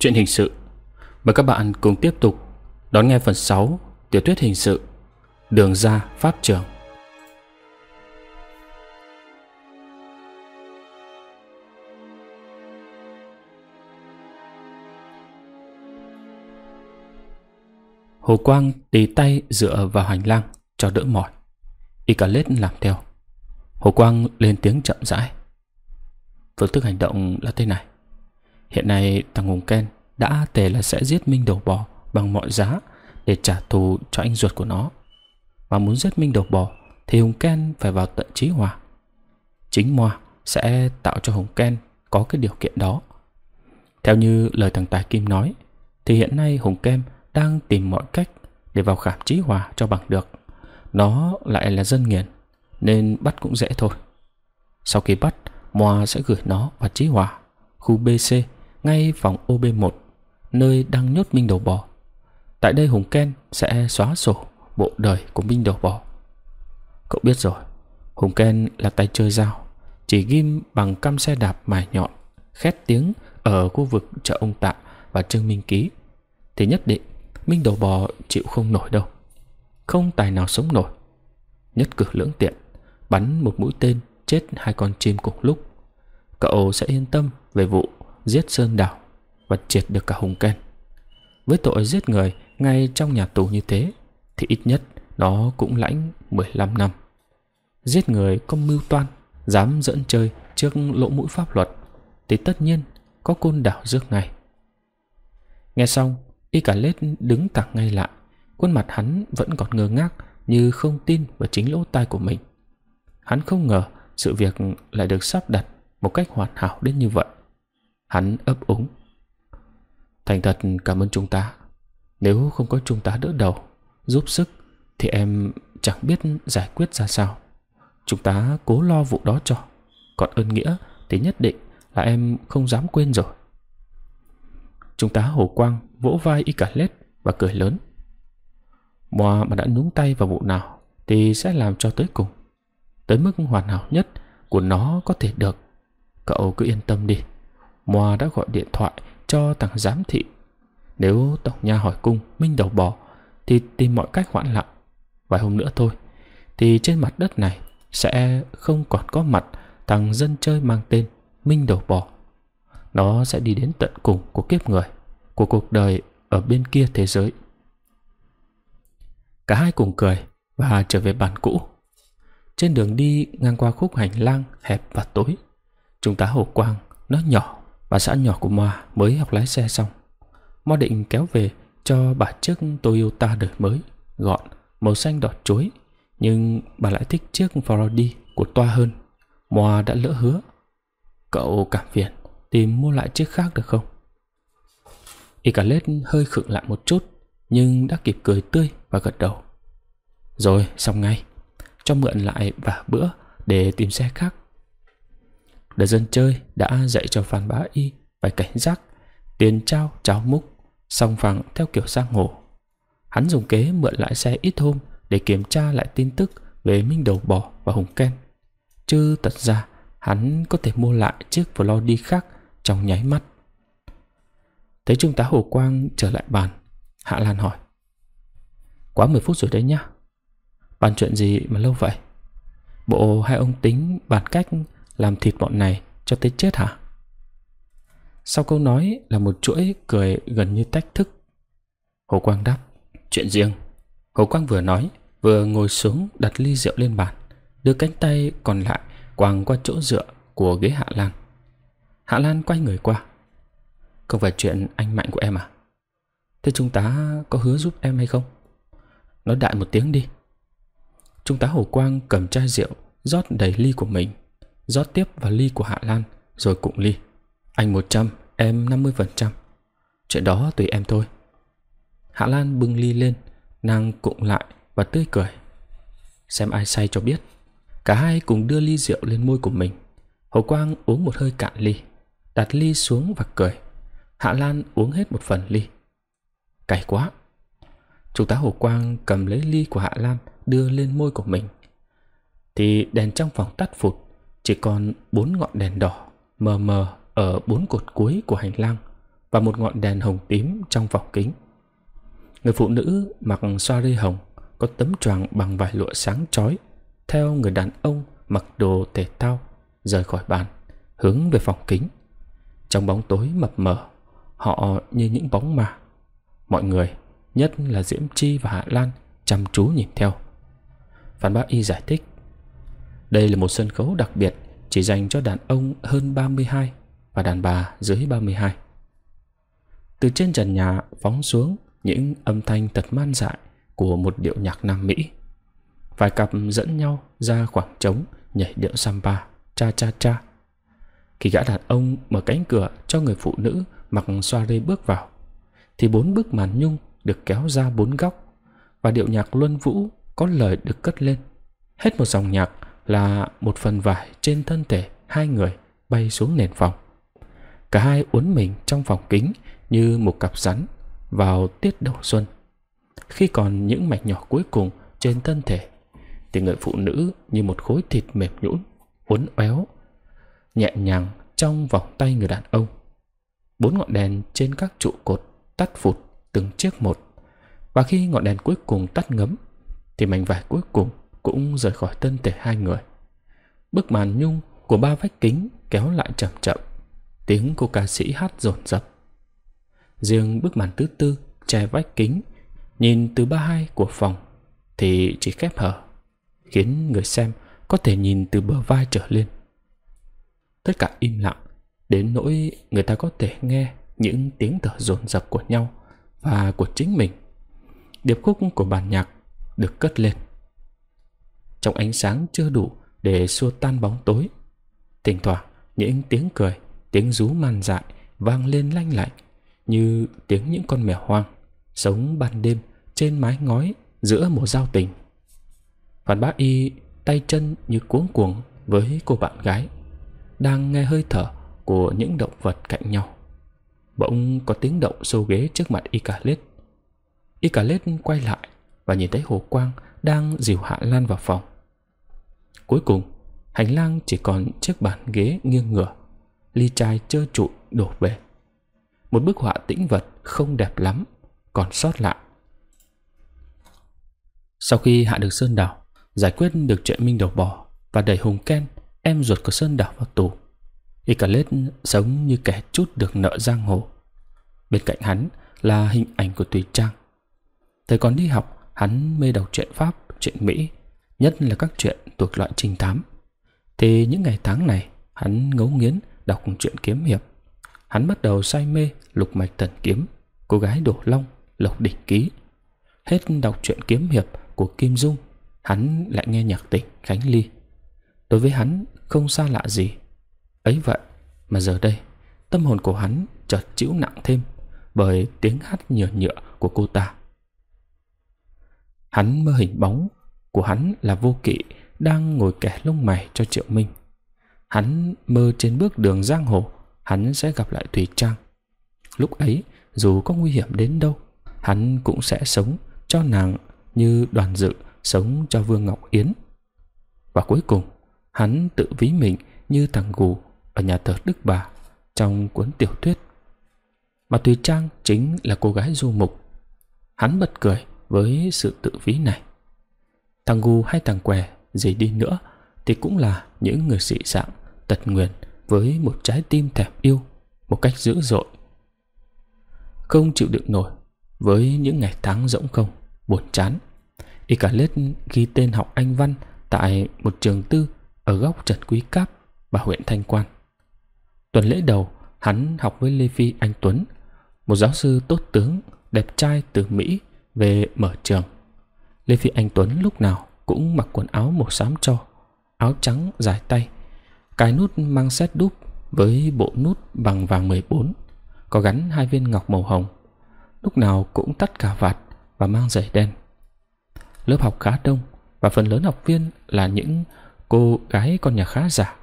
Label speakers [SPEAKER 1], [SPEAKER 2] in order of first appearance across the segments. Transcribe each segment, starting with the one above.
[SPEAKER 1] Chuyện hình sự Mời các bạn cùng tiếp tục đón nghe phần 6 Tiểu thuyết hình sự Đường ra Pháp trường Hồ Quang tì tay dựa vào hành lang cho đỡ mỏi. Y cả lết làm theo. Hồ Quang lên tiếng chậm rãi. Phương thức hành động là thế này. Hiện nay thằng Hùng Ken đã tề là sẽ giết Minh Đầu Bò bằng mọi giá để trả thù cho anh ruột của nó. Mà muốn giết Minh Đầu Bò thì Hùng Ken phải vào tận trí hòa. Chính Moa sẽ tạo cho Hùng Ken có cái điều kiện đó. Theo như lời thằng Tài Kim nói, thì hiện nay Hùng Kem đang tìm mọi cách để vào khảm trí hòa cho bằng được. Nó lại là dân nghiền, nên bắt cũng dễ thôi. Sau khi bắt, Moa sẽ gửi nó vào trí hòa, khu BC, ngay phòng OB1, nơi đang nhốt Minh Đầu Bò. Tại đây Hùng Ken sẽ xóa sổ bộ đời của Minh Đầu Bò. Cậu biết rồi, Hùng Ken là tay chơi dao, chỉ ghim bằng cam xe đạp mài nhọn, khét tiếng ở khu vực chợ ông Tạ và Trương Minh Ký, thì nhất định Minh đầu bò chịu không nổi đâu Không tài nào sống nổi Nhất cử lưỡng tiện Bắn một mũi tên chết hai con chim cùng lúc Cậu sẽ yên tâm về vụ giết Sơn Đảo Và triệt được cả Hùng Ken Với tội giết người ngay trong nhà tù như thế, Thì ít nhất nó cũng lãnh 15 năm. Giết người có mưu toan, Dám dẫn chơi trước lỗ mũi pháp luật, Thì tất nhiên có côn đảo rước ngay. Nghe xong, Y cả lết đứng thẳng ngay lại, Khuôn mặt hắn vẫn còn ngơ ngác Như không tin vào chính lỗ tai của mình. Hắn không ngờ Sự việc lại được sắp đặt Một cách hoàn hảo đến như vậy. Hắn ấp úng Thành thật, cảm ơn chúng ta Nếu không có chúng ta đỡ đầu, Giúp sức, Thì em chẳng biết giải quyết ra sao Chúng ta cố lo vụ đó cho Còn ơn nghĩa thì nhất định là em không dám quên rồi Chúng ta Hồ Quang, vỗ vai y cả lết và cười lớn. Mòa mà đã nhúng tay vào vụ nào thì sẽ làm cho tới cùng. Tới mức hoàn hảo nhất của nó có thể được. Cậu cứ yên tâm đi. Moa đã gọi điện thoại cho thằng giám thị. Nếu Tổng Nha hỏi cung Minh đầu bò thì tìm mọi cách hoãn lại. Vài hôm nữa thôi thì trên mặt đất này sẽ không còn có mặt thằng dân chơi mang tên Minh đầu bò. Nó sẽ đi đến tận cùng của kiếp người của cuộc đời ở bên kia thế giới. Cả hai cùng cười và trở về bàn cũ. Trên đường đi ngang qua khúc hành lang hẹp và tối, chúng ta hổ quang, nó nhỏ và xã nhỏ của Moa mới học lái xe xong. Moa định kéo về cho bà chiếc Toyota đời mới, gọn, màu xanh đọt chuối, nhưng bà lại thích chiếc Ford của toa hơn. Moa đã lỡ hứa. Cậu cảm phiền tìm mua lại chiếc khác được không? Icarlet hơi khựng lại một chút Nhưng đã kịp cười tươi và gật đầu Rồi xong ngay Cho mượn lại vả bữa Để tìm xe khác Đời dân chơi đã dạy cho Phan Bá Y Phải cảnh giác, Tiền trao cháo múc, Song phẳng theo kiểu giang hồ. Hắn dùng kế mượn lại xe ít hôm Để kiểm tra lại tin tức Về Minh Đầu Bò và Hùng Ken. Chứ thật ra, Hắn có thể mua lại chiếc Flody khác Trong nháy mắt. Thấy Trung tá Hồ Quang trở lại bàn, Hạ Lan hỏi, Quá 10 phút rồi đấy nhá. Bàn chuyện gì mà lâu vậy? Bộ hai ông tính bàn cách làm thịt bọn này cho tới chết hả? Sau câu nói là một chuỗi cười gần như tách thức. Hồ Quang đáp, Chuyện riêng. Hồ Quang vừa nói, Vừa ngồi xuống đặt ly rượu lên bàn, Đưa cánh tay còn lại quàng qua chỗ dựa của ghế Hạ Lan. Hạ Lan quay người qua. Không phải chuyện anh Mạnh của em à? Thế chúng ta có hứa giúp em hay không? Nói đại một tiếng đi. Trung tá Hồ Quang cầm chai rượu rót đầy ly của mình rót tiếp vào ly của Hạ Lan rồi cụng ly. Anh 100 em 50% chuyện đó tùy em thôi. Hạ Lan bưng ly lên nàng cụng lại và tươi cười. Xem ai say cho biết. Cả hai cùng đưa ly rượu lên môi của mình. Hồ Quang uống một hơi cạn ly đặt ly xuống và cười. Hạ Lan uống hết một phần ly. Cay quá. Trung tá Hồ Quang cầm lấy ly của Hạ Lan đưa lên môi của mình. Thì đèn trong phòng tắt phụt, chỉ còn bốn ngọn đèn đỏ mờ mờ ở bốn cột cuối của hành lang. và một ngọn đèn hồng tím trong vòng kính. Người phụ nữ mặc xoa rê hồng có tấm choàng bằng vải lụa sáng chói theo người đàn ông mặc đồ thể thao rời khỏi bàn hướng về phòng kính. Trong bóng tối mập mờ, họ như những bóng ma. Mọi người, nhất là Diễm Chi và Hạ Lan, chăm chú nhìn theo. Phan Bác Y giải thích, đây là một sân khấu đặc biệt chỉ dành cho đàn ông hơn 32 và đàn bà dưới 32. Từ trên trần nhà phóng xuống những âm thanh thật man dại của một điệu nhạc Nam Mỹ. Vài cặp dẫn nhau ra khoảng trống nhảy điệu samba, cha cha cha. Khi gã đàn ông mở cánh cửa cho người phụ nữ mặc xoa rê bước vào, thì bốn bức màn nhung được kéo ra bốn góc và điệu nhạc luân vũ có lời được cất lên. Hết một dòng nhạc là một phần vải trên thân thể hai người bay xuống nền phòng. Cả hai uốn mình trong phòng kính như một cặp rắn vào tiết đầu xuân. Khi còn những mạch nhỏ cuối cùng trên thân thể, thì người phụ nữ như một khối thịt mềm nhũn, uốn éo, nhẹ nhàng trong vòng tay người đàn ông. Bốn ngọn đèn trên các trụ cột tắt phụt từng chiếc một. Và khi ngọn đèn cuối cùng tắt ngấm, thì mảnh vải cuối cùng cũng rời khỏi thân thể hai người. Bức màn nhung của ba vách kính kéo lại chậm chậm, tiếng cô ca sĩ hát dồn dập. Riêng bức màn thứ tư che vách kính, nhìn từ ba hai của phòng thì chỉ khép hở, khiến người xem có thể nhìn từ bờ vai trở lên. Tất cả im lặng, đến nỗi người ta có thể nghe những tiếng thở dồn dập của nhau và của chính mình. Điệp khúc của bản nhạc được cất lên. Trong ánh sáng chưa đủ để xua tan bóng tối, thỉnh thoảng những tiếng cười, tiếng rú man dại vang lên lanh lạnh như tiếng những con mèo hoang sống ban đêm trên mái ngói giữa mùa giao tình. Phan Bác Y tay chân như cuống cuồng với cô bạn gái đang nghe hơi thở của những động vật cạnh nhau. Bỗng có tiếng động xô ghế trước mặt Icalet. Icalet quay lại và nhìn thấy Hồ Quang đang dìu Hạ Lan vào phòng. Cuối cùng, hành lang chỉ còn chiếc bàn ghế nghiêng ngửa, ly chai trơ trụi đổ bể. Một bức họa tĩnh vật không đẹp lắm, còn sót lại. Sau khi hạ được Sơn Đảo, giải quyết được chuyện Minh Đầu Bò và đẩy Hùng Ken, em ruột của Sơn Đảo vào tù, Icalet sống như kẻ chút được nợ giang hồ. Bên cạnh hắn là hình ảnh của Tùy Trang. Thời còn đi học, hắn mê đọc chuyện Pháp, chuyện Mỹ, nhất là các chuyện thuộc loại trinh thám. Thì những ngày tháng này, hắn ngấu nghiến đọc truyện kiếm hiệp. Hắn bắt đầu say mê lục mạch thần kiếm, cô gái đổ long, lộc đỉnh ký. Hết đọc truyện kiếm hiệp của Kim Dung, hắn lại nghe nhạc tịch Khánh Ly. Đối với hắn không xa lạ gì Ấy vậy mà giờ đây Tâm hồn của hắn chợt chịu nặng thêm Bởi tiếng hát nhựa nhựa của cô ta Hắn mơ hình bóng của hắn là vô kỵ, Đang ngồi kẻ lông mày cho Triệu Minh Hắn mơ trên bước đường giang hồ, Hắn sẽ gặp lại Thùy Trang Lúc ấy, dù có nguy hiểm đến đâu, Hắn cũng sẽ sống cho nàng Như đoàn dự sống cho Vương Ngọc Yến Và cuối cùng, Hắn tự ví mình như thằng gù ở nhà thờ Đức Bà trong cuốn tiểu thuyết. Mà Tùy Trang chính là cô gái du mục. Hắn bật cười với sự tự ví này. Thằng Gu hay thằng Què gì đi nữa thì cũng là những người dị dạng, tật nguyền với một trái tim thèm yêu một cách dữ dội. Không chịu đựng nổi với những ngày tháng rỗng không, buồn chán. Y cả lết ghi tên học Anh Văn tại một trường tư ở góc Trần Quý Cáp và huyện Thanh Quan. Tuần lễ đầu, hắn học với Lê Phi Anh Tuấn, một giáo sư tốt tướng, đẹp trai từ Mỹ về mở trường. Lê Phi Anh Tuấn lúc nào cũng mặc quần áo màu xám cho, áo trắng dài tay, cái nút mang xét đúp với bộ nút bằng vàng 14, có gắn hai viên ngọc màu hồng. Lúc nào cũng tắt cả vạt và mang giày đen. Lớp học khá đông và phần lớn học viên là những cô gái con nhà khá giả.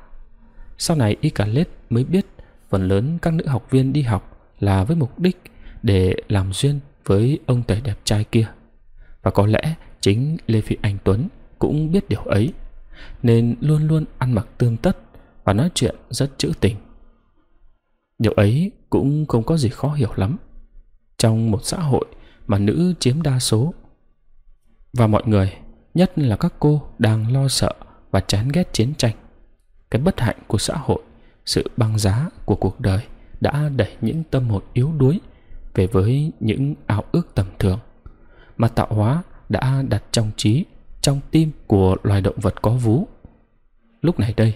[SPEAKER 1] Sau này y cả lết mới biết phần lớn các nữ học viên đi học là với mục đích để làm duyên với ông tể đẹp trai kia. Và có lẽ chính Lê Phi Anh Tuấn cũng biết điều ấy, nên luôn luôn ăn mặc tươm tất và nói chuyện rất trữ tình. Điều ấy cũng không có gì khó hiểu lắm. Trong một xã hội mà nữ chiếm đa số và mọi người, nhất là các cô đang lo sợ và chán ghét chiến tranh. Cái bất hạnh của xã hội, sự băng giá của cuộc đời đã đẩy những tâm hồn yếu đuối về với những ao ước tầm thường mà tạo hóa đã đặt trong trí, trong tim của loài động vật có vú. Lúc này đây,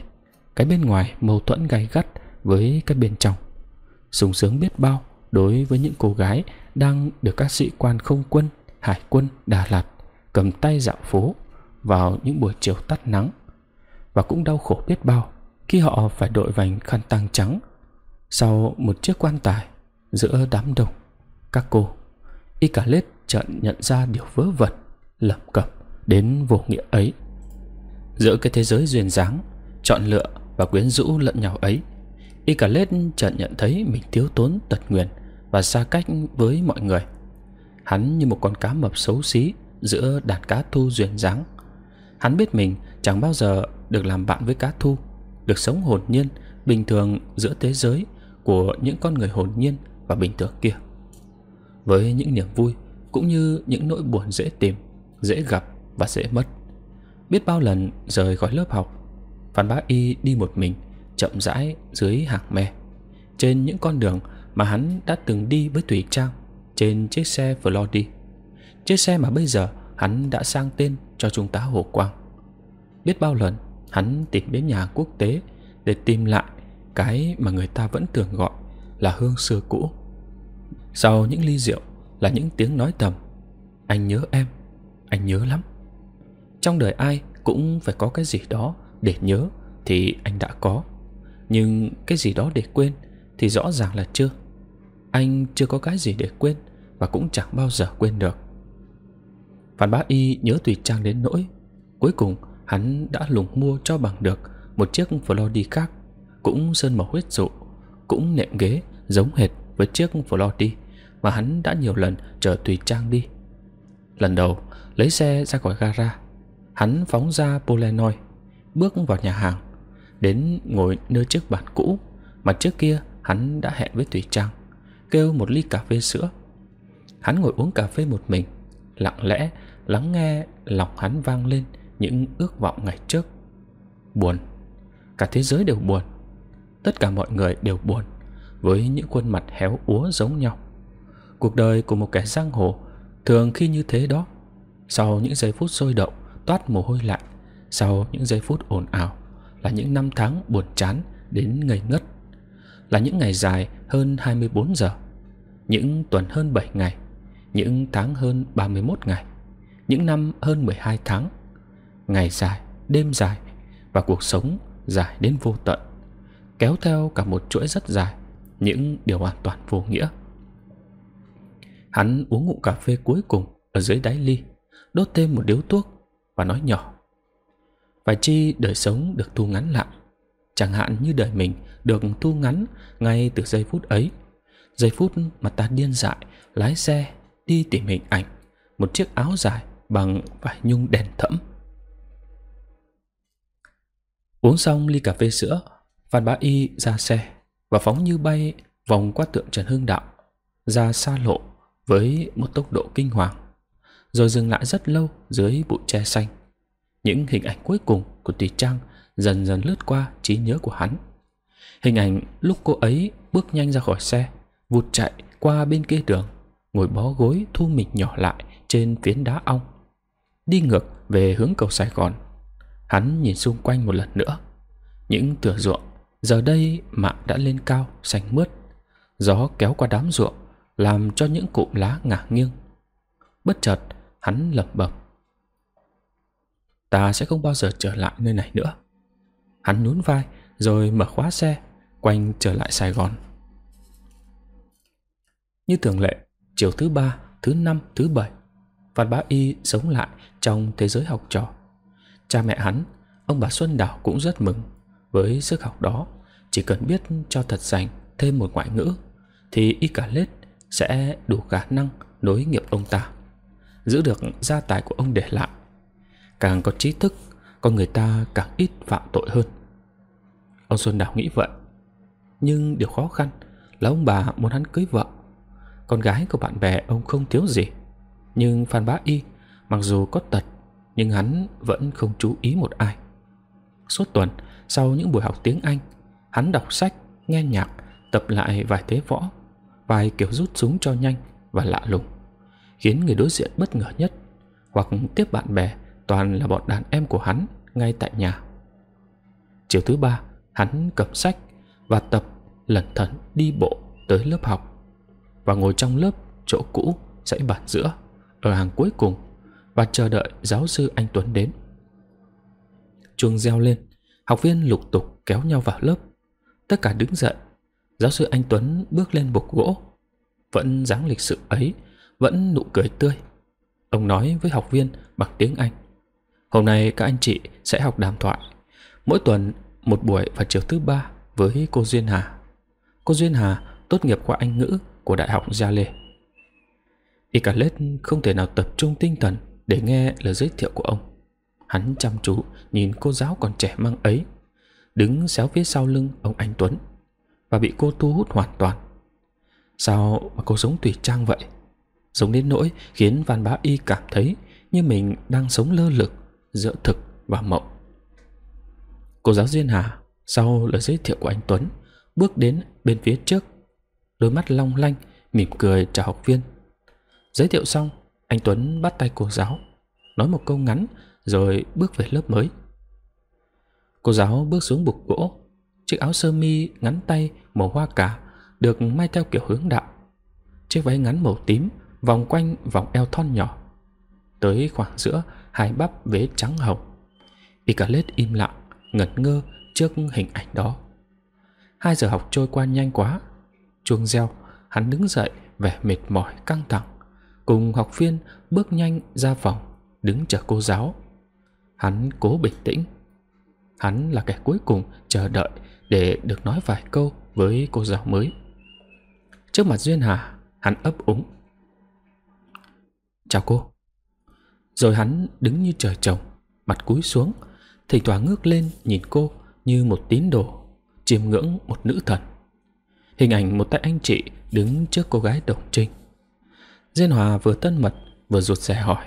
[SPEAKER 1] cái bên ngoài mâu thuẫn gay gắt với cái bên trong. sung sướng biết bao đối với những cô gái đang được các sĩ quan không quân, hải quân Đà Lạt cầm tay dạo phố vào những buổi chiều tắt nắng và cũng đau khổ biết bao khi họ phải đội vành khăn tang trắng sau một chiếc quan tài giữa đám đông các cô y cả lết chợt nhận ra điều vớ vẩn lẩm cẩm đến vô nghĩa ấy. Giữa cái thế giới duyên dáng, chọn lựa và quyến rũ lẫn nhau ấy, y cả lết chợt nhận thấy mình thiếu tốn tật nguyền và xa cách với mọi người. Hắn như một con cá mập xấu xí giữa đàn cá thu duyên dáng. Hắn biết mình chẳng bao giờ được làm bạn với cá thu, được sống hồn nhiên, bình thường giữa thế giới của những con người hồn nhiên và bình thường kia. Với những niềm vui cũng như những nỗi buồn dễ tìm, dễ gặp và dễ mất. Biết bao lần rời khỏi lớp học, phan bá y đi một mình, chậm rãi dưới hàng me. Trên những con đường mà hắn đã từng đi với thủy trang, trên chiếc xe Flody chiếc xe mà bây giờ hắn đã sang tên cho trung tá Hồ Quang. Biết bao lần hắn tìm đến nhà quốc tế để tìm lại cái mà người ta vẫn thường gọi là hương xưa cũ. Sau những ly rượu là những tiếng nói thầm Anh nhớ em, Anh nhớ lắm. Trong đời ai cũng phải có cái gì đó Để nhớ thì anh đã có. Nhưng cái gì đó để quên Thì rõ ràng là chưa. Anh chưa có cái gì để quên Và cũng chẳng bao giờ quên được. Phan Bá Y nhớ Tùy Trang đến nỗi, Cuối cùng hắn đã lùng mua cho bằng được Một chiếc Flody khác, Cũng sơn màu huyết dụ, Cũng nệm ghế giống hệt với chiếc Flody mà hắn đã nhiều lần chở Tùy Trang đi. Lần đầu, lấy xe ra khỏi gara, hắn phóng ra Polenoi, bước vào nhà hàng, đến ngồi nơi chiếc bàn cũ mà trước kia hắn đã hẹn với Tùy Trang, kêu một ly cà phê sữa. Hắn ngồi uống cà phê một mình, lặng lẽ lắng nghe lòng hắn vang lên những ước vọng ngày trước. Buồn, cả thế giới đều buồn, tất cả mọi người đều buồn với những khuôn mặt héo úa giống nhau. Cuộc đời của một kẻ giang hồ thường khi như thế đó. Sau những giây phút sôi động, toát mồ hôi lạnh, sau những giây phút ồn ào là những năm tháng buồn chán đến ngây ngất. Là những ngày dài hơn 24 giờ, những tuần hơn 7 ngày, những tháng hơn 31 ngày, những năm hơn 12 tháng. Ngày dài, đêm dài và cuộc sống dài đến vô tận, kéo theo cả một chuỗi rất dài những điều hoàn toàn vô nghĩa. Hắn uống ngụm cà phê cuối cùng ở dưới đáy ly, đốt thêm một điếu thuốc và nói nhỏ. Phải chi đời sống được thu ngắn lại, chẳng hạn như đời mình được thu ngắn ngay từ giây phút ấy. Giây phút mà ta điên dại lái xe đi tìm hình ảnh một chiếc áo dài bằng vải nhung đèn thẫm. Uống xong ly cà phê sữa, Phan Bá Y ra xe và phóng như bay vòng qua tượng Trần Hưng Đạo ra xa lộ với một tốc độ kinh hoàng, rồi dừng lại rất lâu dưới bụi tre xanh. Những hình ảnh cuối cùng của Tùy Trang dần dần lướt qua trí nhớ của hắn. Hình ảnh lúc cô ấy bước nhanh ra khỏi xe, vụt chạy qua bên kia đường, ngồi bó gối thu mình nhỏ lại trên phiến đá ong. Đi ngược về hướng cầu Sài Gòn, hắn nhìn xung quanh một lần nữa. Những thửa ruộng giờ đây mạ đã lên cao, xanh mướt. Gió kéo qua đám ruộng, làm cho những cụm lá ngả nghiêng. Bất chợt, hắn lẩm bẩm. Ta sẽ không bao giờ trở lại nơi này nữa. Hắn nhún vai, rồi mở khóa xe, quanh trở lại Sài Gòn. Như thường lệ, chiều thứ ba, thứ năm, thứ bảy, Phan Bá Y sống lại trong thế giới học trò. Cha mẹ hắn, ông bà Xuân Đảo cũng rất mừng. Với sức học đó, chỉ cần biết cho thật dành thêm một ngoại ngữ, thì y cả lết sẽ đủ khả năng nối nghiệp ông ta, giữ được gia tài của ông để lại. Càng có trí thức, con người ta càng ít phạm tội hơn. Ông Xuân Đào nghĩ vậy. Nhưng điều khó khăn là ông bà muốn hắn cưới vợ. Con gái của bạn bè ông không thiếu gì. Nhưng Phan Bá Y, mặc dù có tật, nhưng hắn vẫn không chú ý một ai. Suốt tuần, sau những buổi học tiếng Anh, hắn đọc sách, nghe nhạc, tập lại vài thế võ, vài kiểu rút súng cho nhanh và lạ lùng, khiến người đối diện bất ngờ nhất, hoặc tiếp bạn bè toàn là bọn đàn em của hắn ngay tại nhà. Chiều thứ ba, hắn cầm sách và tập lẩn thẩn đi bộ tới lớp học và ngồi trong lớp chỗ cũ dãy bàn giữa ở hàng cuối cùng và chờ đợi giáo sư anh Tuấn đến. Chuông reo lên, học viên lục tục kéo nhau vào lớp. Tất cả đứng dậy. Giáo sư anh Tuấn bước lên bục gỗ. Vẫn dáng lịch sự ấy, vẫn nụ cười tươi. Ông nói với học viên bằng tiếng Anh. Hôm nay các anh chị sẽ học đàm thoại. Mỗi tuần một buổi vào chiều thứ ba với cô Duyên Hà. Cô Duyên Hà tốt nghiệp khoa Anh ngữ của Đại học Gia Lê. Icarlet không thể nào tập trung tinh thần để nghe lời giới thiệu của ông. Hắn chăm chú nhìn cô giáo còn trẻ mang ấy, đứng xéo phía sau lưng ông anh Tuấn và bị cô thu hút hoàn toàn. Sao mà cô sống tùy trang vậy? Giống đến nỗi khiến Văn Bá Y cảm thấy như mình đang sống lơ lửng giữa thực và mộng. Cô giáo Duyên Hà sau lời giới thiệu của anh Tuấn bước đến bên phía trước, đôi mắt long lanh, mỉm cười chào học viên. Giới thiệu xong, anh Tuấn bắt tay cô giáo, nói một câu ngắn rồi bước về lớp mới. Cô giáo bước xuống bục gỗ, chiếc áo sơ mi ngắn tay màu hoa cả được may theo kiểu hướng đạo. Chiếc váy ngắn màu tím vòng quanh vòng eo thon nhỏ. Tới khoảng giữa hai bắp vế trắng hồng. Icalet im lặng, ngẩn ngơ trước hình ảnh đó. Hai giờ học trôi qua nhanh quá. Chuông reo, hắn đứng dậy vẻ mệt mỏi căng thẳng. Cùng học viên bước nhanh ra phòng, đứng chờ cô giáo. Hắn cố bình tĩnh. Hắn là kẻ cuối cùng chờ đợi để được nói vài câu với cô giáo mới. Trước mặt Duyên Hà, hắn ấp úng. Chào cô. Rồi hắn đứng như trời trồng, mặt cúi xuống, thỉnh thoảng ngước lên nhìn cô như một tín đồ, chiêm ngưỡng một nữ thần. Hình ảnh một tay anh chị đứng trước cô gái đồng trinh. Diên Hòa vừa tân mật vừa ruột rè hỏi.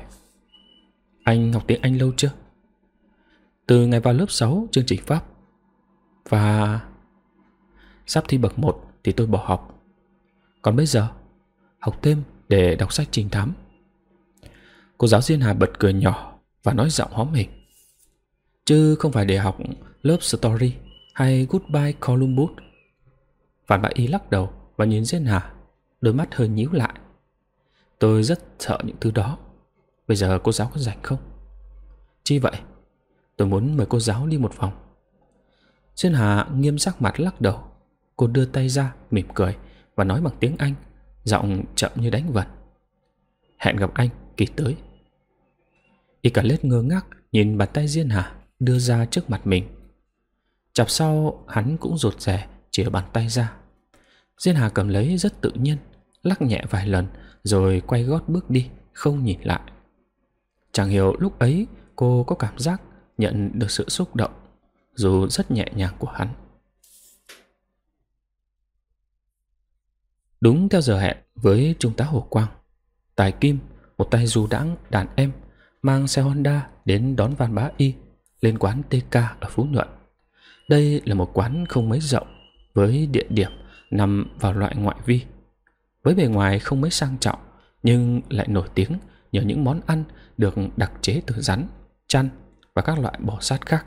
[SPEAKER 1] Anh học tiếng Anh lâu chưa? Từ ngày vào lớp 6 chương trình Pháp. Và... Sắp thi bậc 1 thì tôi bỏ học. Còn bây giờ, học thêm để đọc sách trình thám. Cô giáo Diên Hà bật cười nhỏ và nói giọng hóm hình. Chứ không phải để học lớp story hay goodbye Columbus. Phản bại Y lắc đầu và nhìn Diên Hà, đôi mắt hơi nhíu lại. Tôi rất sợ những thứ đó. Bây giờ cô giáo có rảnh không? Chi vậy? Tôi muốn mời cô giáo đi một vòng. Diên Hà nghiêm sắc mặt lắc đầu. Cô đưa tay ra, mỉm cười và nói bằng tiếng Anh, giọng chậm như đánh vần: Hẹn gặp anh kỳ tới. Y cả lết ngơ ngác nhìn bàn tay Diên Hà đưa ra trước mặt mình. Chặp sau hắn cũng rụt rè chìa bàn tay ra. Diên Hà cầm lấy rất tự nhiên, lắc nhẹ vài lần rồi quay gót bước đi, không nhìn lại. Chẳng hiểu lúc ấy cô có cảm giác nhận được sự xúc động, dù rất nhẹ nhàng của hắn. Đúng theo giờ hẹn với Trung tá Hồ Quang, Tài Kim, một tay du đãng đàn em, mang xe Honda đến đón Văn Bá Y lên quán TK ở Phú Nhuận. Đây là một quán không mấy rộng với địa điểm nằm vào loại ngoại vi. Với bề ngoài không mấy sang trọng nhưng lại nổi tiếng nhờ những món ăn được đặc chế từ rắn, chăn và các loại bò sát khác.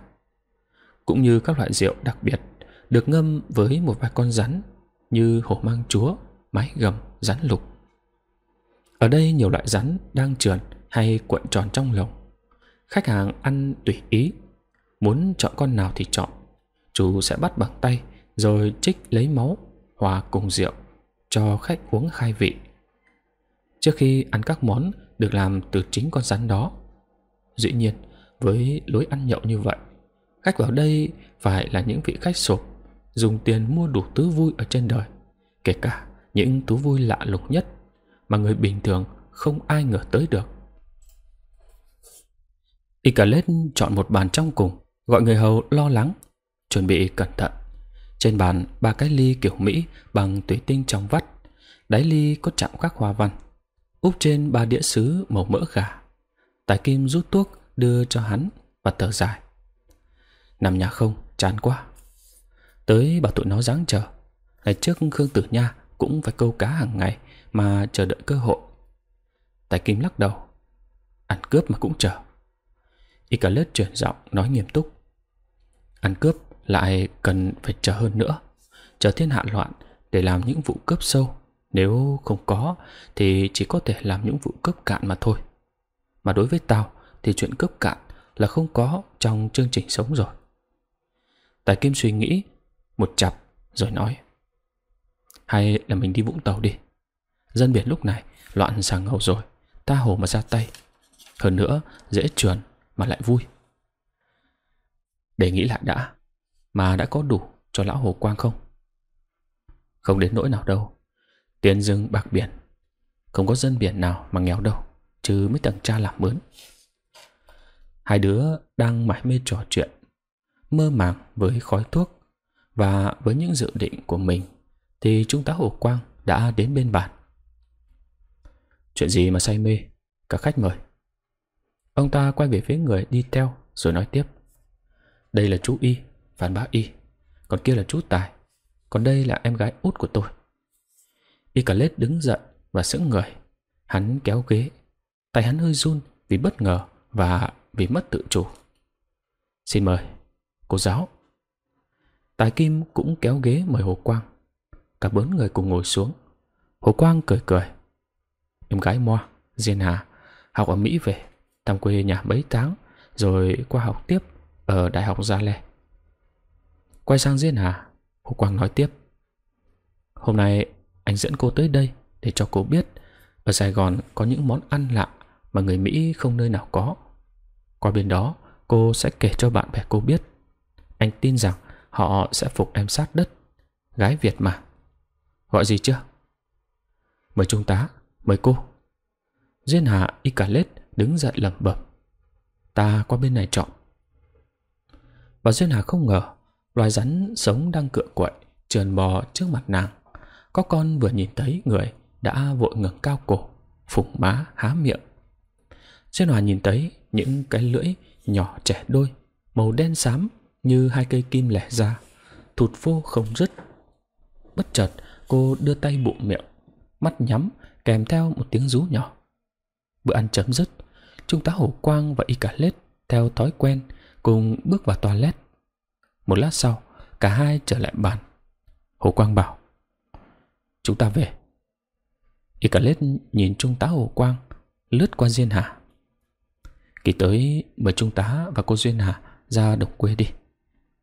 [SPEAKER 1] Cũng như các loại rượu đặc biệt được ngâm với một vài con rắn như hổ mang chúa, mái gầm, rắn lục. Ở đây nhiều loại rắn đang trườn hay cuộn tròn trong lồng. Khách hàng ăn tùy ý, muốn chọn con nào thì chọn. chủ sẽ bắt bằng tay rồi trích lấy máu hòa cùng rượu cho khách uống khai vị. Trước khi ăn các món được làm từ chính con rắn đó. Dĩ nhiên, với lối ăn nhậu như vậy, khách vào đây phải là những vị khách sộp, dùng tiền mua đủ thứ vui ở trên đời, kể cả những thú vui lạ lùng nhất mà người bình thường không ai ngờ tới được. Icalet chọn một bàn trong cùng, gọi người hầu lo lắng, chuẩn bị cẩn thận. Trên bàn ba cái ly kiểu Mỹ bằng tủy tinh trong vắt Đáy ly có chạm khắc hoa văn Úp trên ba đĩa sứ màu mỡ gà Tài Kim rút thuốc đưa cho hắn và thở dài Nằm nhà không, chán quá. Tới bảo tụi nó dáng chờ. Ngày trước Khương Tử Nha cũng phải câu cá hàng ngày Mà chờ đợi cơ hội. Tài Kim lắc đầu. Ăn cướp mà cũng chờ. Y cả lớp chuyển giọng nói nghiêm túc. Ăn cướp lại cần phải chờ hơn nữa. Chờ thiên hạ loạn để làm những vụ cướp sâu. Nếu không có thì chỉ có thể làm những vụ cướp cạn mà thôi. Mà đối với tao thì chuyện cướp cạn là không có trong chương trình sống rồi. Tài Kim suy nghĩ một chặp rồi nói, Hay là mình đi Vũng Tàu đi. Dân biển lúc này loạn sàng ngầu rồi Ta hồ mà ra tay. Hơn nữa, dễ trườn mà lại vui. Để nghĩ lại đã, Mà đã có đủ cho lão Hồ Quang không? Không đến nỗi nào đâu. Tiền rừng bạc biển. Không có dân biển nào mà nghèo đâu, Chứ mấy thằng cha làm mướn. Hai đứa đang mải mê trò chuyện Mơ màng với khói thuốc. Và với những dự định của mình Thì Trung tá Hồ Quang đã đến bên bàn Chuyện gì mà say mê? Các khách mời. Ông ta quay về phía người đi theo Rồi nói tiếp. Đây là chú Y, Phan Bá Y. Còn kia là chú Tài. Còn đây là em gái út của tôi. Y cả lết đứng dậy và sững người. Hắn kéo ghế. Tay hắn hơi run vì bất ngờ Và vì mất tự chủ. Xin mời. Cô giáo. Tài Kim cũng kéo ghế mời Hồ Quang. Cả bốn người cùng ngồi xuống. Hồ Quang cười cười. Em gái Moa, Diên Hà Học ở Mỹ về Thăm quê nhà mấy tháng Rồi qua học tiếp Ở Đại học Gia Lê Quay sang Diên Hà Hồ Quang nói tiếp. Hôm nay anh dẫn cô tới đây Để cho cô biết Ở Sài Gòn có những món ăn lạ Mà người Mỹ không nơi nào có. Qua bên đó cô sẽ kể cho bạn bè cô biết. Anh tin rằng họ sẽ phục em sát đất. Gái Việt mà. Gọi gì chưa? Mời trung tá, mời cô. Duyên Hạ y cả lết đứng dậy lẩm bẩm. Ta qua bên này chọn. Và Duyên Hà không ngờ Loài rắn sống đang cựa quậy Trườn bò trước mặt nàng. Có con vừa nhìn thấy người Đã vội ngẩng cao cổ Phủng má há miệng. Duyên Hòa nhìn thấy những cái lưỡi nhỏ trẻ đôi Màu đen xám như hai cây kim lẻ ra Thụt vô không dứt Bất chợt cô đưa tay bụng miệng Mắt nhắm kèm theo một tiếng rú nhỏ Bữa ăn chấm dứt Trung tá Hổ Quang và Y Cả Lết theo thói quen cùng bước vào toilet. Một lát sau, cả hai trở lại bàn. Hổ Quang bảo Chúng ta về. Y Cả Lết nhìn Trung tá Hổ Quang lướt qua Diên Hà. Kỳ tới mời Trung tá và cô Duyên Hà ra đồng quê đi.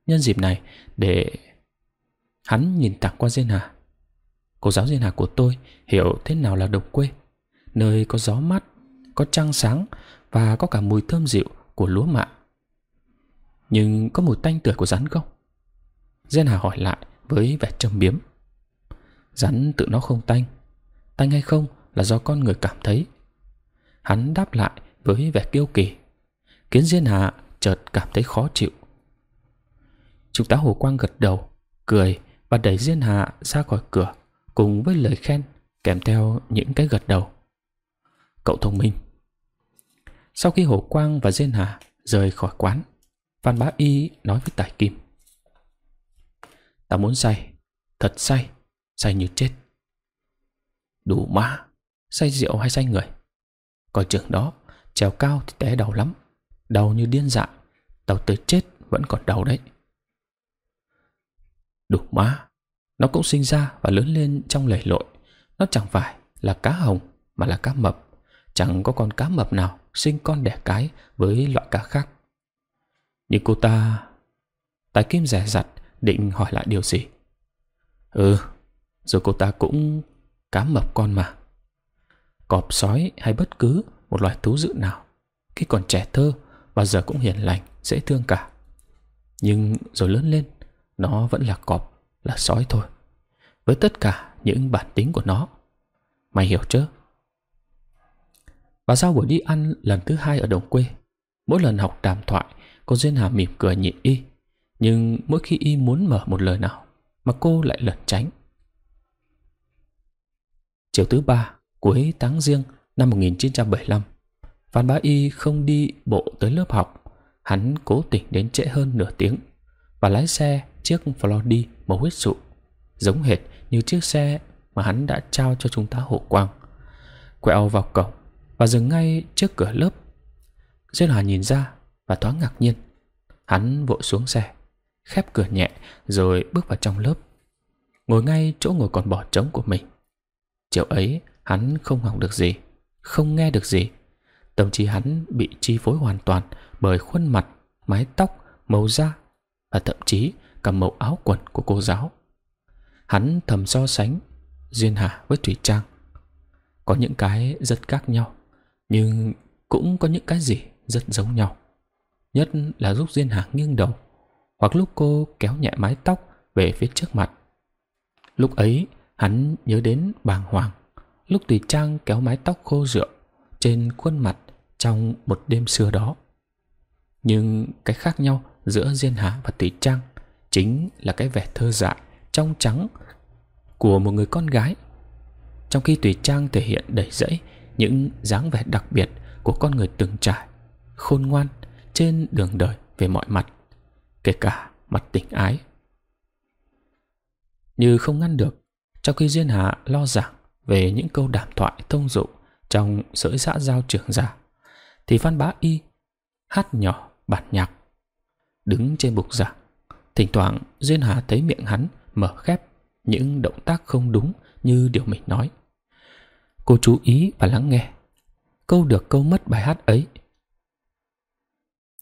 [SPEAKER 1] Nhân dịp này, để hắn nhìn tặng qua Diên Hà. Cô giáo Diên Hà của tôi hiểu thế nào là đồng quê. Nơi có gió mát, có trăng sáng và có cả mùi thơm dịu của lúa mạ. Nhưng có mùi tanh tưởi của rắn không? Diên Hà hỏi lại với vẻ trầm biếm. Rắn tự nó không tanh. Tanh hay không là do con người cảm thấy. Hắn đáp lại với vẻ kiêu kỳ. Kiến Diên Hà chợt cảm thấy khó chịu. Trung tá Hồ Quang gật đầu, cười và đẩy Diên Hạ ra khỏi cửa cùng với lời khen kèm theo những cái gật đầu. Cậu thông minh, sau khi Hồ Quang và Diên Hà rời khỏi quán, Phan Bá Y nói với Tài Kim. Ta muốn say, thật say, say như chết. Đủ má, say rượu hay say người. Coi trường đó, trèo cao thì té đau lắm, đau như điên dại, đau tới chết vẫn còn đau đấy. Đủ má, nó cũng sinh ra và lớn lên trong lầy lội. Nó chẳng phải là cá hồng mà là cá mập. Chẳng có con cá mập nào sinh con đẻ cái với loại cá khác. Nhưng cô ta... Tài Kim rẻ rặt định hỏi lại điều gì. Ừ, rồi cô ta cũng cá mập con mà. Cọp sói hay bất cứ một loài thú dữ nào khi còn trẻ thơ bao giờ cũng hiền lành, dễ thương cả. Nhưng rồi lớn lên, nó vẫn là cọp, là sói thôi. Với tất cả những bản tính của nó. Mày hiểu chứ? Và sau buổi đi ăn lần thứ hai ở đồng quê Mỗi lần học đàm thoại Cô Duyên Hà mỉm cười nhịn y Nhưng mỗi khi y muốn mở một lời nào mà cô lại lẩn tránh. Chiều thứ ba, cuối tháng riêng năm 1975, Phan Bá Y không đi bộ tới lớp học. Hắn cố tình đến trễ hơn nửa tiếng và lái xe chiếc Flody màu huyết sụ, giống hệt như chiếc xe mà hắn đã trao cho chúng ta hộ quang. Quẹo vào cổng và dừng ngay trước cửa lớp. Duyên hòa nhìn ra và thoáng ngạc nhiên. Hắn vội xuống xe, khép cửa nhẹ rồi bước vào trong lớp. Ngồi ngay chỗ ngồi còn bỏ trống của mình. Chiều ấy hắn không học được gì, không nghe được gì. Tâm trí hắn bị chi phối hoàn toàn bởi khuôn mặt, mái tóc, màu da và thậm chí cả màu áo quần của cô giáo. Hắn thầm so sánh Duyên Hà với Thủy Trang. Có những cái rất khác nhau, nhưng cũng có những cái gì rất giống nhau. Nhất là lúc Duyên Hà nghiêng đầu, hoặc lúc cô kéo nhẹ mái tóc về phía trước mặt. Lúc ấy, hắn nhớ đến bàng hoàng, lúc Thủy Trang kéo mái tóc khô rượu trên khuôn mặt trong một đêm xưa đó. Nhưng cái khác nhau giữa Diên Hà và Tỷ Trang chính là cái vẻ thơ dại, trong trắng của một người con gái. Trong khi Tùy Trang thể hiện đầy dẫy những dáng vẻ đặc biệt của con người từng trải, khôn ngoan trên đường đời về mọi mặt, kể cả mặt tình ái. Như không ngăn được, trong khi Duyên Hà lo giảng về những câu đàm thoại thông dụng trong sới xã giao trưởng giả, thì Phan Bá Y hát nhỏ bản nhạc. Đứng trên bục giảng, thỉnh thoảng Duyên Hà thấy miệng hắn mở khép những động tác không đúng như điều mình nói. Cô chú ý và lắng nghe. Câu được câu mất bài hát ấy.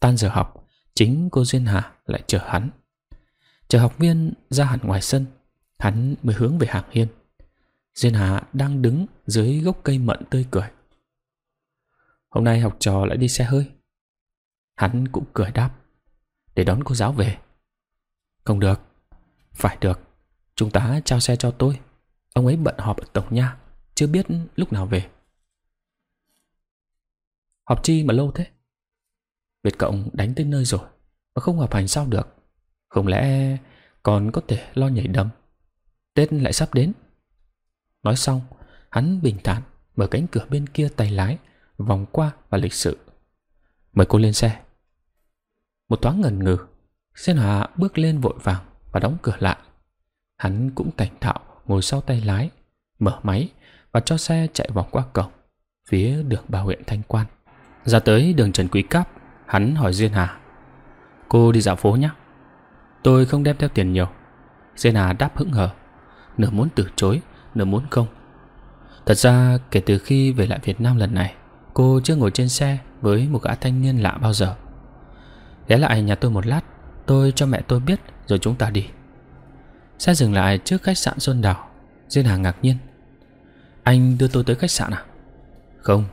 [SPEAKER 1] Tan giờ học, chính cô Duyên Hà lại chờ hắn. Chờ học viên ra hẳn ngoài sân, hắn mới hướng về hàng hiên. Duyên Hà đang đứng dưới gốc cây mận tươi cười. Hôm nay học trò lại đi xe hơi. Hắn cũng cười đáp, để đón cô giáo về. Không được, phải được. Chúng ta trao xe cho tôi. Ông ấy bận họp ở Tổng Nha. Chưa biết lúc nào về. Họp chi mà lâu thế? Việt Cộng đánh tới nơi rồi Mà không họp hành sao được. Không lẽ còn có thể lo nhảy đầm? Tết lại sắp đến. Nói xong Hắn bình thản mở cánh cửa bên kia tay lái Vòng qua và lịch sự. Mời cô lên xe. Một thoáng ngần ngừ Sen Hòa bước lên vội vàng Và đóng cửa lại Hắn cũng cảnh thạo ngồi sau tay lái, mở máy và cho xe chạy vòng qua cổng, phía đường ba huyện Thanh Quan. Ra tới đường Trần Quý Cáp, hắn hỏi Duyên Hà. Cô đi dạo phố nhé. Tôi không đem theo tiền nhiều. Duyên Hà đáp hững hờ, nửa muốn từ chối, nửa muốn không. Thật ra kể từ khi về lại Việt Nam lần này, cô chưa ngồi trên xe với một gã thanh niên lạ bao giờ. Ghé lại nhà tôi một lát, tôi cho mẹ tôi biết rồi chúng ta đi. Xe dừng lại trước khách sạn Xuân Đảo Duyên Hà ngạc nhiên. Anh đưa tôi tới khách sạn à? Không,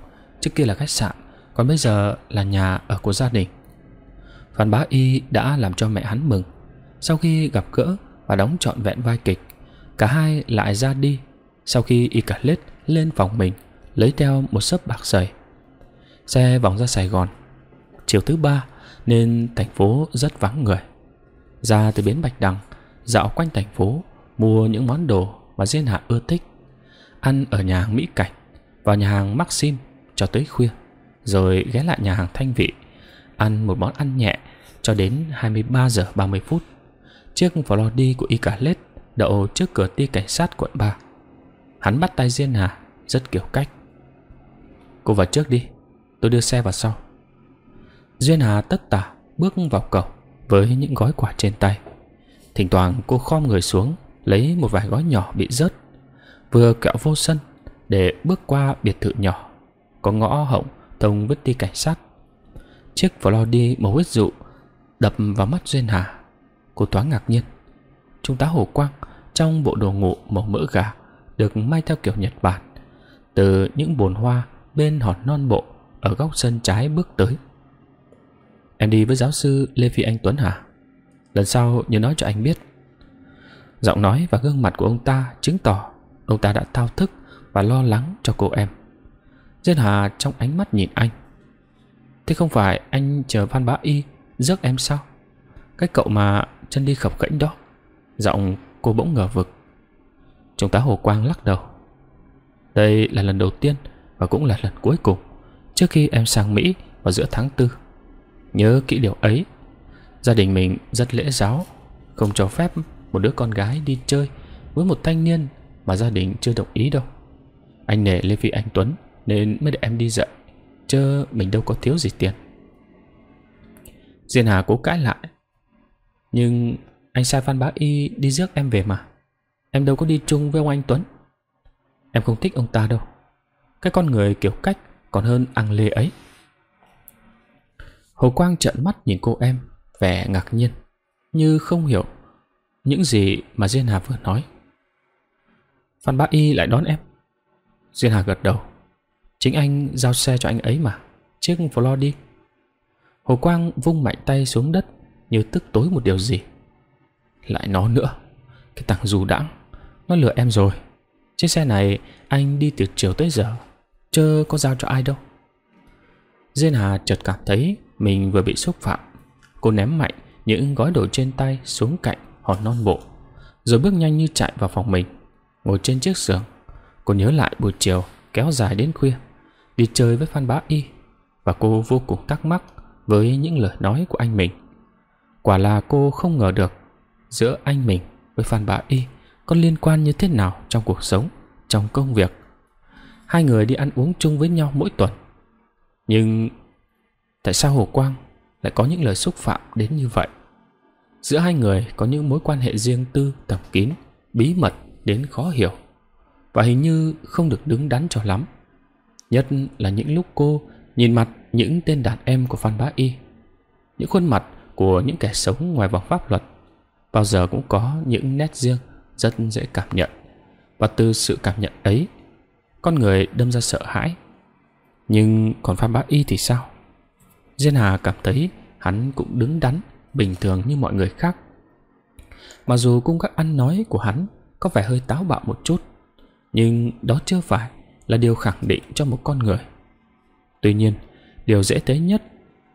[SPEAKER 1] trước kia là khách sạn Còn bây giờ là nhà ở của gia đình. Phan Bá Y đã làm cho mẹ hắn mừng. Sau khi gặp gỡ và đóng trọn vẹn vai kịch Cả hai lại ra đi. Sau khi Y cả lết lên phòng mình Lấy theo một sấp bạc dày Xe vòng ra Sài Gòn. Chiều thứ ba nên thành phố rất vắng người Ra từ bến Bạch Đằng dạo quanh thành phố, mua những món đồ mà Diên Hạ ưa thích. Ăn ở nhà hàng Mỹ Cảnh, vào nhà hàng Maxim cho tới khuya, rồi ghé lại nhà hàng Thanh Vị, ăn một món ăn nhẹ cho đến 23 giờ 30 phút. Chiếc đi của Icalet đậu trước cửa ti cảnh sát quận 3. Hắn bắt tay Diên Hà rất kiểu cách. Cô vào trước đi, tôi đưa xe vào sau. Duyên Hà tất tả bước vào cầu với những gói quà trên tay. Thỉnh thoảng cô khom người xuống, Lấy một vài gói nhỏ bị rớt, Vừa kẹo vô sân Để bước qua biệt thự nhỏ, Có ngõ hổng thông với ti cảnh sát. Chiếc Flody màu huyết dụ Đập vào mắt Duyên Hà. Cô thoáng ngạc nhiên Trung tá Hồ Quang Trong bộ đồ ngủ màu mỡ gà Được may theo kiểu Nhật Bản, Từ những bồn hoa bên hòn non bộ Ở góc sân trái bước tới. Em đi với giáo sư Lê Phi Anh Tuấn hả? Lần sau nhớ nói cho anh biết. Giọng nói và gương mặt của ông ta chứng tỏ Ông ta đã thao thức và lo lắng cho cô em. Diên Hà trong ánh mắt nhìn anh. Thế không phải anh chờ Phan Bá Y rước em sao? Cái cậu mà chân đi khập khẽnh đó. Giọng cô bỗng ngờ vực. Trung tá Hồ Quang lắc đầu. Đây là lần đầu tiên Và cũng là lần cuối cùng Trước khi em sang Mỹ vào giữa tháng tư. Nhớ kỹ điều ấy. Gia đình mình rất lễ giáo, Không cho phép một đứa con gái đi chơi Với một thanh niên Mà gia đình chưa đồng ý đâu. Anh nể Lê Phi Anh Tuấn Nên mới để em đi dạy, Chứ mình đâu có thiếu gì tiền. Diên Hà cố cãi lại, Nhưng anh sai Phan Bá Y đi rước em về mà. Em đâu có đi chung với ông anh Tuấn. Em không thích ông ta đâu. Cái con người kiểu cách còn hơn ăn lê ấy. Hồ Quang trợn mắt nhìn cô em, Vẻ ngạc nhiên, Như không hiểu Những gì mà Diên Hà vừa nói. Phan Bá Y lại đón em. Diên Hà gật đầu. Chính anh giao xe cho anh ấy mà, Chiếc Flo đi Hồ Quang vung mạnh tay xuống đất Như tức tối một điều gì. Lại nó nữa, Cái thằng dù đãng Nó lừa em rồi. Chiếc xe này anh đi từ chiều tới giờ, chưa có giao cho ai đâu. Diên Hà chợt cảm thấy mình vừa bị xúc phạm. Cô ném mạnh những gói đồ trên tay Xuống cạnh hòn non bộ, Rồi bước nhanh như chạy vào phòng mình. Ngồi trên chiếc giường, Cô nhớ lại buổi chiều kéo dài đến khuya, Đi chơi với Phan Bá Y, Và cô vô cùng thắc mắc Với những lời nói của anh mình. Quả là cô không ngờ được Giữa anh mình với Phan Bá Y Có liên quan như thế nào trong cuộc sống, Trong công việc. Hai người đi ăn uống chung với nhau mỗi tuần, Nhưng Tại sao Hồ Quang lại có những lời xúc phạm đến như vậy? Giữa hai người có những mối quan hệ riêng tư, tầm kín, Bí mật đến khó hiểu, Và hình như không được đứng đắn cho lắm. Nhất là những lúc cô nhìn mặt những tên đàn em của Phan Bá Y, Những khuôn mặt của những kẻ sống ngoài vòng pháp luật, Bao giờ cũng có những nét riêng rất dễ cảm nhận. Và từ sự cảm nhận ấy, Con người đâm ra sợ hãi. Nhưng còn Phan Bá Y thì sao? Diên Hà cảm thấy hắn cũng đứng đắn Bình thường như mọi người khác Mặc dù cung các ăn nói của hắn Có vẻ hơi táo bạo một chút Nhưng đó chưa phải là điều khẳng định cho một con người. Tuy nhiên, điều dễ thấy nhất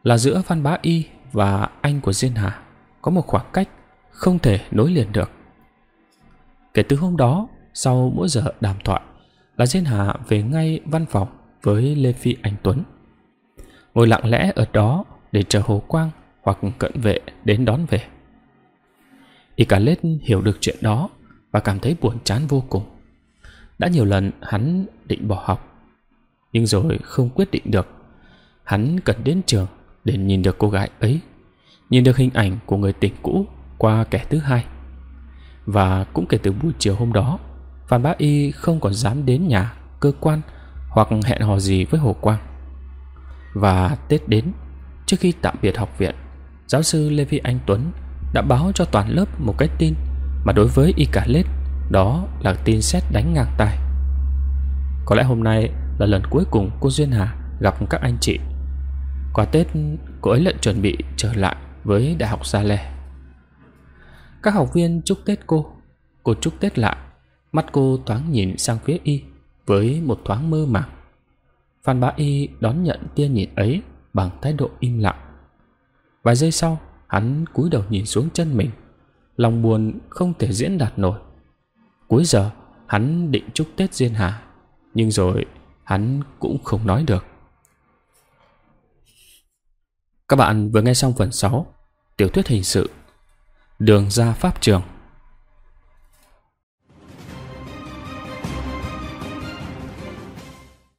[SPEAKER 1] là giữa Phan Bá Y và anh của Diên Hà có một khoảng cách không thể nối liền được. Kể từ hôm đó, sau mỗi giờ đàm thoại, là Diên Hà về ngay văn phòng với Lê Phi Anh Tuấn. Ngồi lặng lẽ ở đó để chờ Hồ Quang hoặc cận vệ đến đón về. Y cả lết hiểu được chuyện đó và cảm thấy buồn chán vô cùng. Đã nhiều lần hắn định bỏ học, Nhưng rồi không quyết định được Hắn cần đến trường Để nhìn được cô gái ấy, Nhìn được hình ảnh của người tình cũ Qua kẻ thứ hai Và cũng kể từ buổi chiều hôm đó, Phan Bá Y không còn dám đến nhà Cơ quan Hoặc hẹn hò gì với Hồ Quang và Tết đến, Trước khi tạm biệt học viện, Giáo sư Lê Vi Anh Tuấn Đã báo cho toàn lớp một cái tin Mà đối với Y cả lết, đó là tin xét đánh ngang tay Có lẽ hôm nay là lần cuối cùng cô Duyên Hà gặp các anh chị. Qua Tết, cô ấy lại chuẩn bị trở lại với Đại học Sa Lê. Các học viên chúc Tết cô Cô chúc Tết lại Mắt cô thoáng nhìn sang phía Y Với một thoáng mơ màng. Phan Bá Y đón nhận tia nhìn ấy Bằng thái độ im lặng. Vài giây sau, Hắn cúi đầu nhìn xuống chân mình, Lòng buồn không thể diễn đạt nổi. Cuối giờ, hắn định chúc Tết Diên Hà Nhưng rồi hắn cũng không nói được. Các bạn vừa nghe xong phần 6 Tiểu thuyết hình sự, Đường ra Pháp Trường.